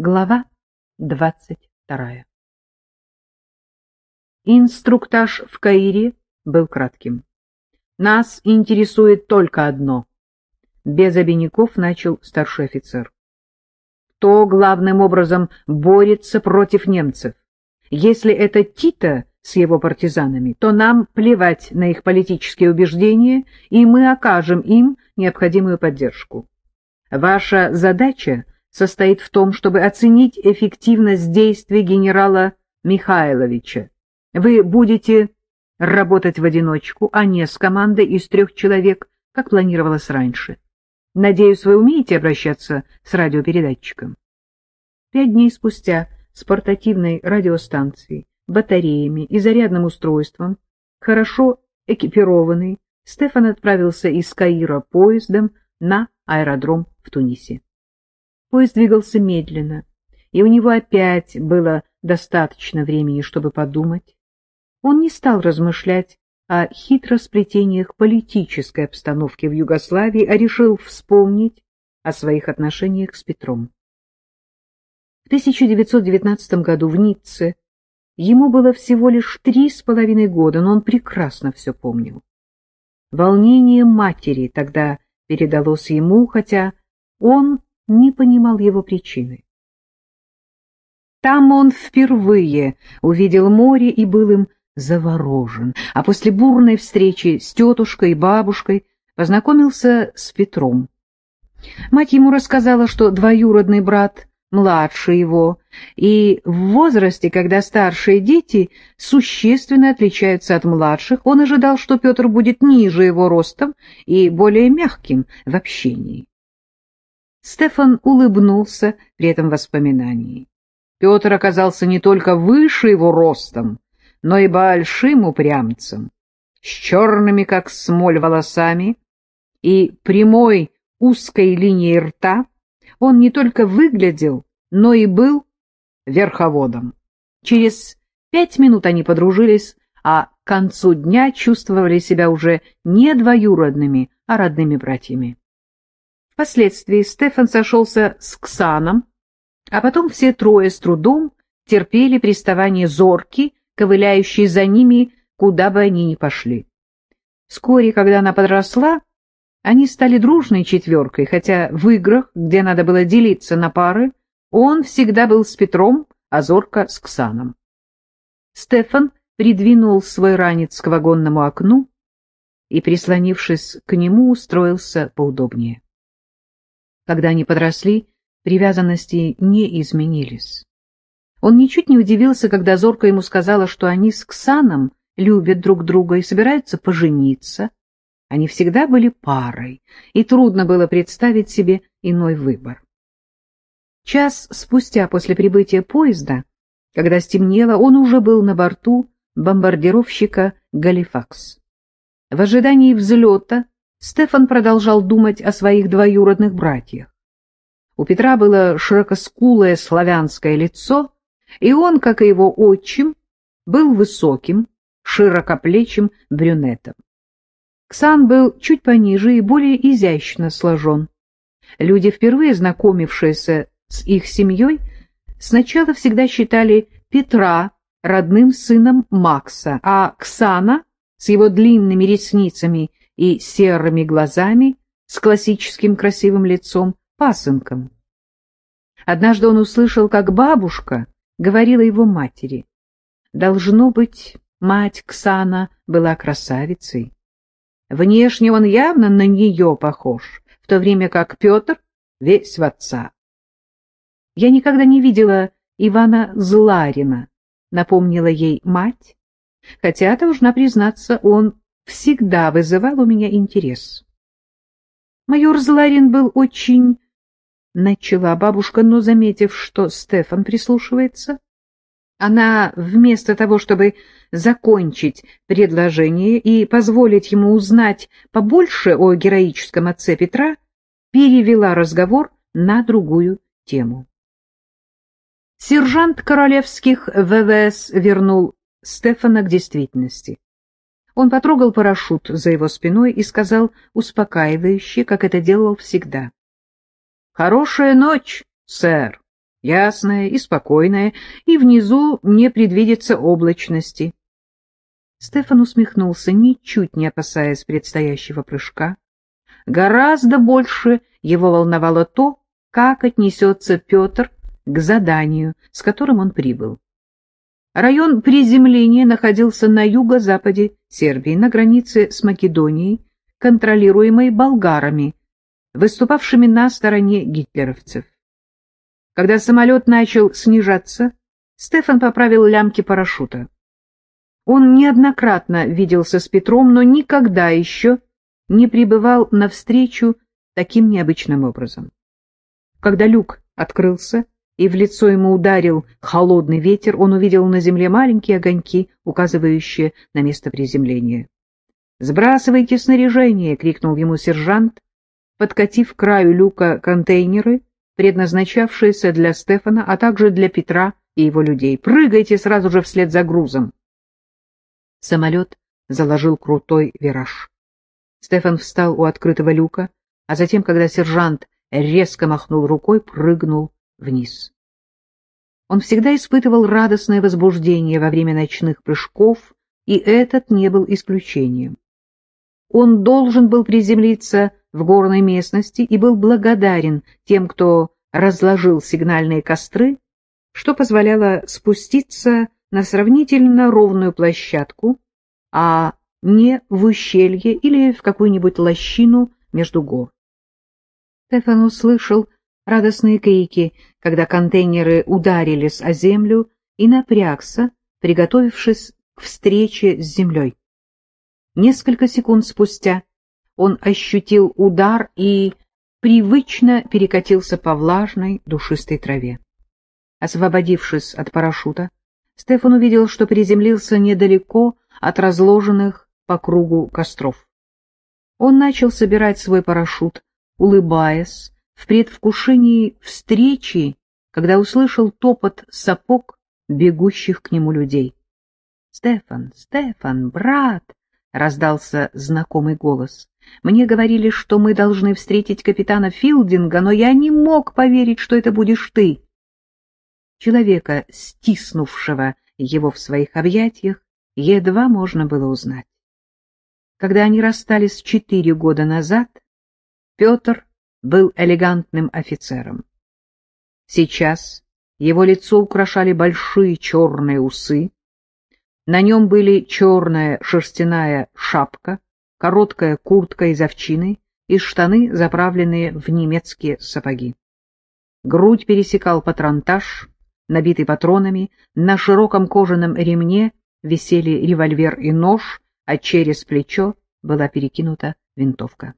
Глава двадцать вторая Инструктаж в Каире был кратким. Нас интересует только одно. Без обиняков начал старший офицер. Кто главным образом борется против немцев? Если это Тита с его партизанами, то нам плевать на их политические убеждения, и мы окажем им необходимую поддержку. Ваша задача — состоит в том, чтобы оценить эффективность действий генерала Михайловича. Вы будете работать в одиночку, а не с командой из трех человек, как планировалось раньше. Надеюсь, вы умеете обращаться с радиопередатчиком. Пять дней спустя с портативной радиостанцией, батареями и зарядным устройством, хорошо экипированный, Стефан отправился из Каира поездом на аэродром в Тунисе. Поезд двигался медленно, и у него опять было достаточно времени, чтобы подумать. Он не стал размышлять о хитросплетениях политической обстановки в Югославии, а решил вспомнить о своих отношениях с Петром. В 1919 году в Ницце ему было всего лишь три с половиной года, но он прекрасно все помнил. Волнение матери тогда передалось ему, хотя он не понимал его причины. Там он впервые увидел море и был им заворожен, а после бурной встречи с тетушкой и бабушкой познакомился с Петром. Мать ему рассказала, что двоюродный брат младше его, и в возрасте, когда старшие дети существенно отличаются от младших, он ожидал, что Петр будет ниже его ростом и более мягким в общении. Стефан улыбнулся при этом воспоминании. Петр оказался не только выше его ростом, но и большим упрямцем, с черными, как смоль, волосами и прямой узкой линией рта. Он не только выглядел, но и был верховодом. Через пять минут они подружились, а к концу дня чувствовали себя уже не двоюродными, а родными братьями. Впоследствии Стефан сошелся с Ксаном, а потом все трое с трудом терпели приставание зорки, ковыляющей за ними, куда бы они ни пошли. Вскоре, когда она подросла, они стали дружной четверкой, хотя в играх, где надо было делиться на пары, он всегда был с Петром, а Зорка с Ксаном. Стефан придвинул свой ранец к вагонному окну и, прислонившись к нему, устроился поудобнее. Когда они подросли, привязанности не изменились. Он ничуть не удивился, когда Зорка ему сказала, что они с Ксаном любят друг друга и собираются пожениться. Они всегда были парой, и трудно было представить себе иной выбор. Час спустя после прибытия поезда, когда стемнело, он уже был на борту бомбардировщика «Галифакс». В ожидании взлета Стефан продолжал думать о своих двоюродных братьях. У Петра было широкоскулое славянское лицо, и он, как и его отчим, был высоким, широкоплечим брюнетом. Ксан был чуть пониже и более изящно сложен. Люди, впервые знакомившиеся с их семьей, сначала всегда считали Петра родным сыном Макса, а Ксана с его длинными ресницами и серыми глазами, с классическим красивым лицом, пасынком. Однажды он услышал, как бабушка говорила его матери. Должно быть, мать Ксана была красавицей. Внешне он явно на нее похож, в то время как Петр весь в отца. Я никогда не видела Ивана Зларина, напомнила ей мать, хотя, должна признаться, он всегда вызывал у меня интерес. Майор Зларин был очень... Начала бабушка, но, заметив, что Стефан прислушивается, она, вместо того, чтобы закончить предложение и позволить ему узнать побольше о героическом отце Петра, перевела разговор на другую тему. Сержант Королевских ВВС вернул Стефана к действительности. Он потрогал парашют за его спиной и сказал успокаивающе, как это делал всегда. — Хорошая ночь, сэр. ясное и спокойное, и внизу не предвидится облачности. Стефан усмехнулся, ничуть не опасаясь предстоящего прыжка. Гораздо больше его волновало то, как отнесется Петр к заданию, с которым он прибыл. Район приземления находился на юго-западе Сербии, на границе с Македонией, контролируемой болгарами, выступавшими на стороне гитлеровцев. Когда самолет начал снижаться, Стефан поправил лямки парашюта. Он неоднократно виделся с Петром, но никогда еще не пребывал навстречу таким необычным образом. Когда люк открылся и в лицо ему ударил холодный ветер, он увидел на земле маленькие огоньки, указывающие на место приземления. «Сбрасывайте снаряжение!» — крикнул ему сержант, подкатив к краю люка контейнеры, предназначавшиеся для Стефана, а также для Петра и его людей. «Прыгайте сразу же вслед за грузом!» Самолет заложил крутой вираж. Стефан встал у открытого люка, а затем, когда сержант резко махнул рукой, прыгнул вниз. Он всегда испытывал радостное возбуждение во время ночных прыжков, и этот не был исключением. Он должен был приземлиться в горной местности и был благодарен тем, кто разложил сигнальные костры, что позволяло спуститься на сравнительно ровную площадку, а не в ущелье или в какую-нибудь лощину между гор. Стефан услышал радостные крики, когда контейнеры ударились о землю, и напрягся, приготовившись к встрече с землей. Несколько секунд спустя он ощутил удар и привычно перекатился по влажной душистой траве. Освободившись от парашюта, Стефан увидел, что приземлился недалеко от разложенных по кругу костров. Он начал собирать свой парашют, улыбаясь, в предвкушении встречи, когда услышал топот сапог бегущих к нему людей. «Стефан, Стефан, брат!» — раздался знакомый голос. «Мне говорили, что мы должны встретить капитана Филдинга, но я не мог поверить, что это будешь ты». Человека, стиснувшего его в своих объятиях, едва можно было узнать. Когда они расстались четыре года назад, Петр был элегантным офицером. Сейчас его лицо украшали большие черные усы, на нем были черная шерстяная шапка, короткая куртка из овчины и штаны, заправленные в немецкие сапоги. Грудь пересекал патронтаж, набитый патронами, на широком кожаном ремне висели револьвер и нож, а через плечо была перекинута винтовка.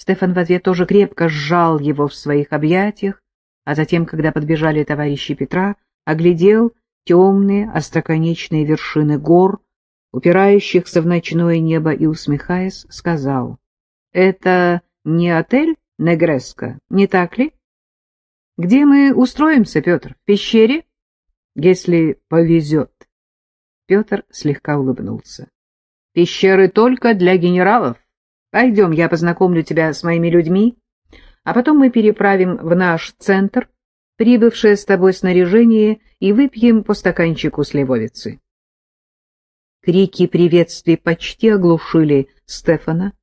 Стефан в ответ тоже крепко сжал его в своих объятиях, а затем, когда подбежали товарищи Петра, оглядел темные остроконечные вершины гор, упирающихся в ночное небо, и, усмехаясь, сказал, — Это не отель Негреско, не так ли? — Где мы устроимся, Петр? В пещере? — Если повезет. Петр слегка улыбнулся. — Пещеры только для генералов. Пойдем, я познакомлю тебя с моими людьми, а потом мы переправим в наш центр прибывшее с тобой снаряжение и выпьем по стаканчику сливовицы. Крики приветствий почти оглушили Стефана,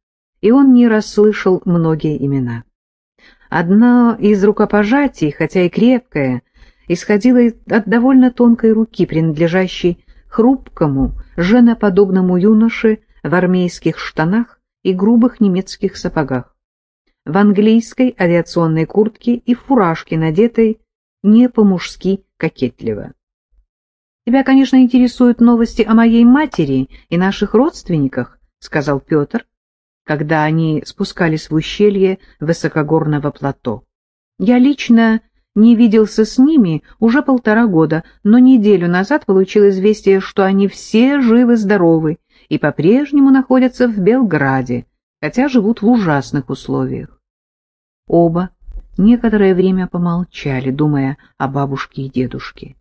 и он не расслышал многие имена. Одно из рукопожатий, хотя и крепкое, исходило от довольно тонкой руки, принадлежащей хрупкому, женоподобному юноше в армейских штанах и грубых немецких сапогах, в английской авиационной куртке и фуражке, надетой не по-мужски кокетливо. «Тебя, конечно, интересуют новости о моей матери и наших родственниках», — сказал Петр, когда они спускались в ущелье высокогорного плато. «Я лично не виделся с ними уже полтора года, но неделю назад получил известие, что они все живы-здоровы и по-прежнему находятся в Белграде, хотя живут в ужасных условиях. Оба некоторое время помолчали, думая о бабушке и дедушке.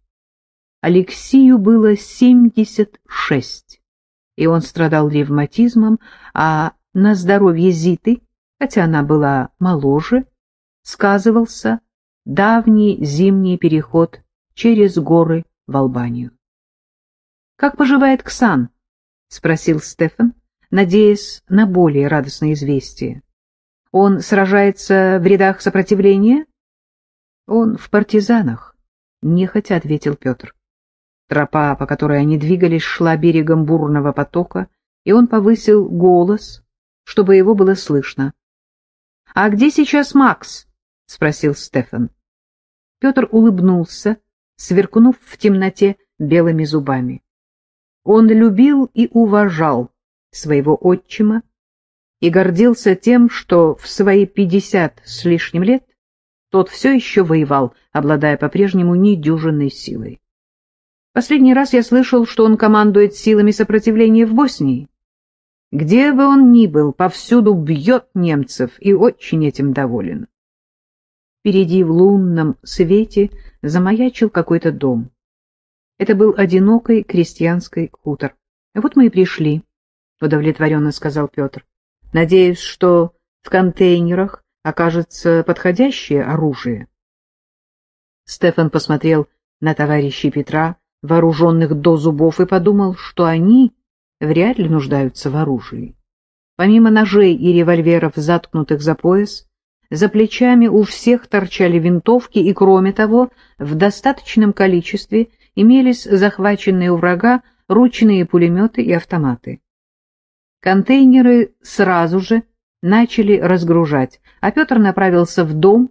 Алексию было семьдесят шесть, и он страдал ревматизмом, а на здоровье Зиты, хотя она была моложе, сказывался давний зимний переход через горы в Албанию. — Как поживает Ксан? — спросил Стефан, надеясь на более радостное известие. — Он сражается в рядах сопротивления? — Он в партизанах, — нехотя ответил Петр. Тропа, по которой они двигались, шла берегом бурного потока, и он повысил голос, чтобы его было слышно. — А где сейчас Макс? — спросил Стефан. Петр улыбнулся, сверкнув в темноте белыми зубами. Он любил и уважал своего отчима и гордился тем, что в свои пятьдесят с лишним лет тот все еще воевал, обладая по-прежнему недюжинной силой. Последний раз я слышал, что он командует силами сопротивления в Боснии. Где бы он ни был, повсюду бьет немцев и очень этим доволен. Впереди в лунном свете замаячил какой-то дом. Это был одинокий крестьянский хутор. Вот мы и пришли, — удовлетворенно сказал Петр. Надеюсь, что в контейнерах окажется подходящее оружие. Стефан посмотрел на товарищей Петра, вооруженных до зубов, и подумал, что они вряд ли нуждаются в оружии. Помимо ножей и револьверов, заткнутых за пояс, за плечами у всех торчали винтовки, и, кроме того, в достаточном количестве имелись захваченные у врага ручные пулеметы и автоматы. Контейнеры сразу же начали разгружать, а Петр направился в дом,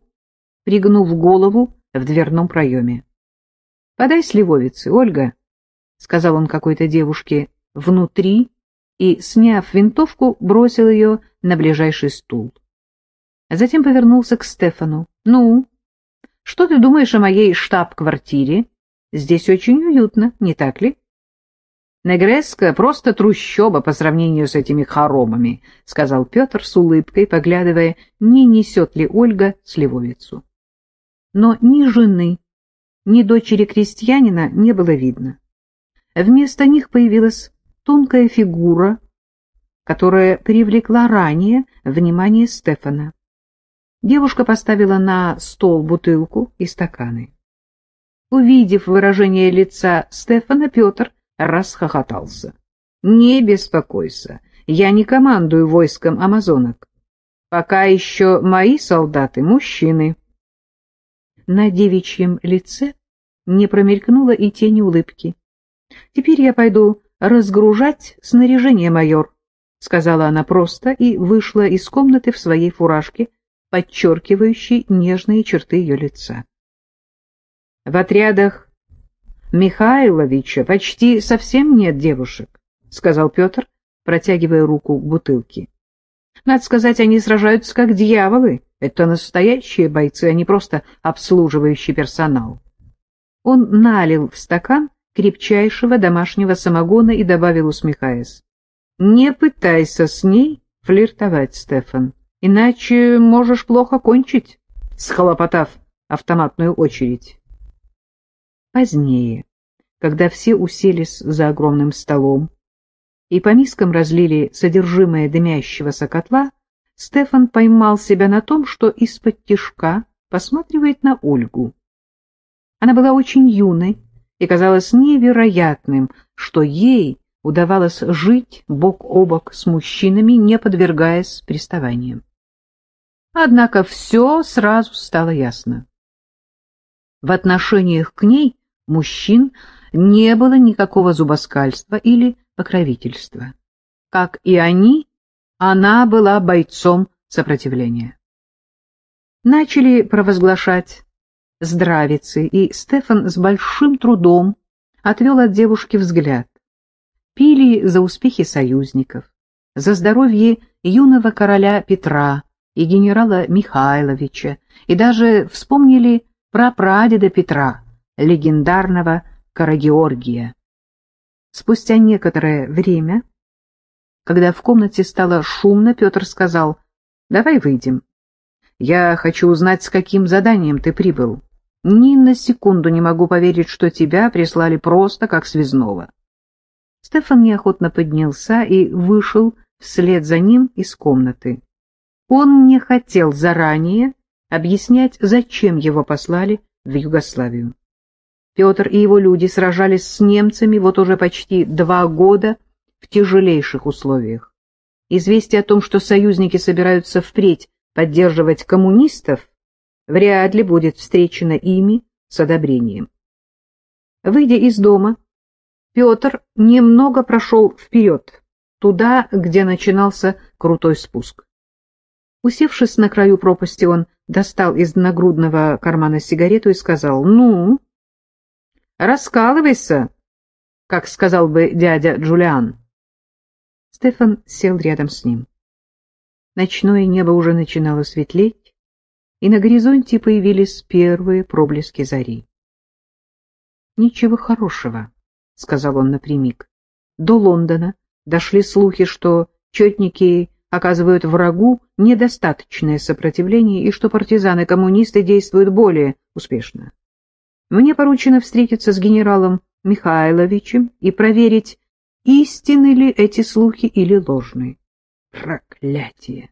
пригнув голову в дверном проеме. — Подай сливовицы, Ольга, — сказал он какой-то девушке внутри и, сняв винтовку, бросил ее на ближайший стул. Затем повернулся к Стефану. — Ну, что ты думаешь о моей штаб-квартире? Здесь очень уютно, не так ли? — Негреска просто трущоба по сравнению с этими хоромами, — сказал Петр с улыбкой, поглядывая, не несет ли Ольга сливовицу. Но ни жены, ни дочери крестьянина не было видно. Вместо них появилась тонкая фигура, которая привлекла ранее внимание Стефана. Девушка поставила на стол бутылку и стаканы. Увидев выражение лица Стефана, Петр расхохотался. — Не беспокойся, я не командую войском амазонок. Пока еще мои солдаты — мужчины на девичьем лице не промелькнуло и тени улыбки. — Теперь я пойду разгружать снаряжение, майор, — сказала она просто и вышла из комнаты в своей фуражке, подчеркивающей нежные черты ее лица. В отрядах Михайловича почти совсем нет девушек, — сказал Петр, протягивая руку к бутылке. Надо сказать, они сражаются как дьяволы. Это настоящие бойцы, а не просто обслуживающий персонал. Он налил в стакан крепчайшего домашнего самогона и добавил, усмехаясь. — Не пытайся с ней флиртовать, Стефан, иначе можешь плохо кончить, схлопотав автоматную очередь. Позднее, когда все уселись за огромным столом и по мискам разлили содержимое дымящегося котла, Стефан поймал себя на том, что из-под тишка посматривает на Ольгу. Она была очень юной, и казалось невероятным, что ей удавалось жить бок о бок с мужчинами, не подвергаясь приставаниям. Однако все сразу стало ясно. В отношениях к ней мужчин не было никакого зубоскальства или покровительства. Как и они, она была бойцом сопротивления. Начали провозглашать здравицы, и Стефан с большим трудом отвел от девушки взгляд. Пили за успехи союзников, за здоровье юного короля Петра и генерала Михайловича, и даже вспомнили про прадеда Петра, легендарного Карагеоргия. Спустя некоторое время когда в комнате стало шумно, Петр сказал, «Давай выйдем. Я хочу узнать, с каким заданием ты прибыл. Ни на секунду не могу поверить, что тебя прислали просто как связного». Стефан неохотно поднялся и вышел вслед за ним из комнаты. Он не хотел заранее объяснять, зачем его послали в Югославию. Петр и его люди сражались с немцами вот уже почти два года в тяжелейших условиях. Известие о том, что союзники собираются впредь поддерживать коммунистов, вряд ли будет встречено ими с одобрением. Выйдя из дома, Петр немного прошел вперед, туда, где начинался крутой спуск. Усевшись на краю пропасти, он достал из нагрудного кармана сигарету и сказал, «Ну, раскалывайся, как сказал бы дядя Джулиан». Стефан сел рядом с ним. Ночное небо уже начинало светлеть, и на горизонте появились первые проблески зари. «Ничего хорошего», — сказал он напрямик. «До Лондона дошли слухи, что четники оказывают врагу недостаточное сопротивление и что партизаны-коммунисты действуют более успешно. Мне поручено встретиться с генералом Михайловичем и проверить, истинны ли эти слухи или ложные. Проклятие!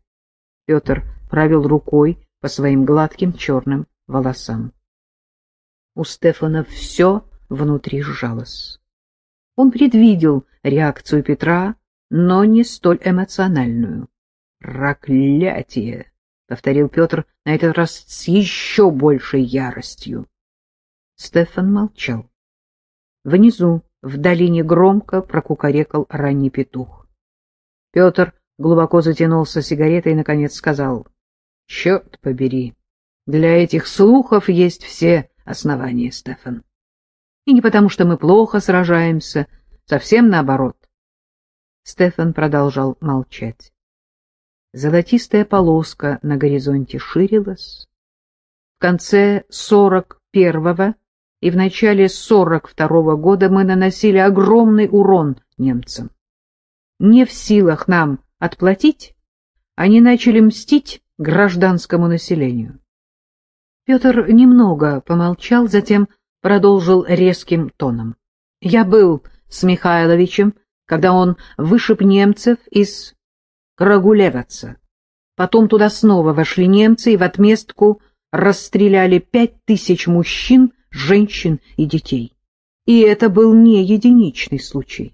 Петр провел рукой по своим гладким черным волосам. У Стефана все внутри сжалось. Он предвидел реакцию Петра, но не столь эмоциональную. «Проклятие!» — повторил Петр на этот раз с еще большей яростью. Стефан молчал. Внизу, в долине, громко прокукарекал ранний петух. Петр глубоко затянулся сигаретой и, наконец, сказал, — Черт побери, для этих слухов есть все основания, Стефан. И не потому, что мы плохо сражаемся, совсем наоборот. Стефан продолжал молчать. Золотистая полоска на горизонте ширилась. В конце сорок первого и в начале сорок второго года мы наносили огромный урон немцам. Не в силах нам отплатить, они начали мстить гражданскому населению. Петр немного помолчал, затем продолжил резким тоном. Я был с Михайловичем, когда он вышиб немцев из Крагулеваца. Потом туда снова вошли немцы и в отместку расстреляли пять тысяч мужчин, женщин и детей. И это был не единичный случай.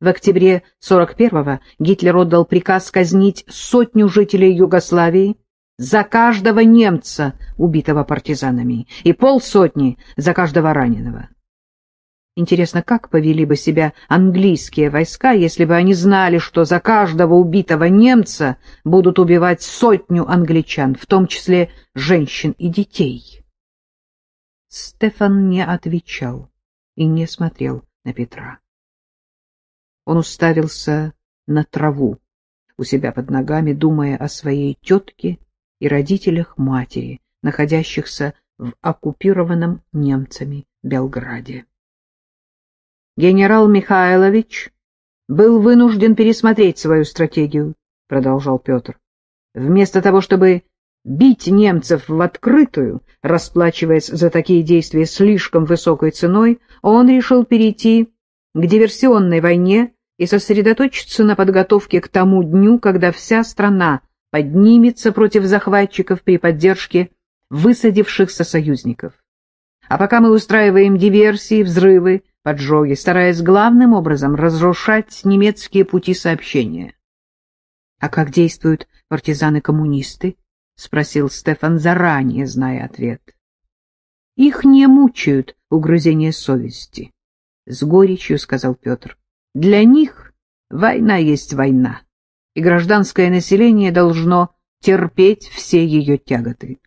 В октябре 41-го Гитлер отдал приказ казнить сотню жителей Югославии, за каждого немца, убитого партизанами, и полсотни за каждого раненого. Интересно, как повели бы себя английские войска, если бы они знали, что за каждого убитого немца будут убивать сотню англичан, в том числе женщин и детей? Стефан не отвечал и не смотрел на Петра. Он уставился на траву у себя под ногами, думая о своей тетке и родителях матери, находящихся в оккупированном немцами Белграде. Генерал Михайлович был вынужден пересмотреть свою стратегию, продолжал Петр. Вместо того, чтобы бить немцев в открытую, расплачиваясь за такие действия слишком высокой ценой, он решил перейти к диверсионной войне и сосредоточиться на подготовке к тому дню, когда вся страна поднимется против захватчиков при поддержке высадившихся союзников. А пока мы устраиваем диверсии, взрывы, поджоги, стараясь главным образом разрушать немецкие пути сообщения. — А как действуют партизаны-коммунисты? — спросил Стефан, заранее зная ответ. — Их не мучают угрызения совести, — с горечью сказал Петр. — Для них война есть война и гражданское население должно терпеть все ее тяготы.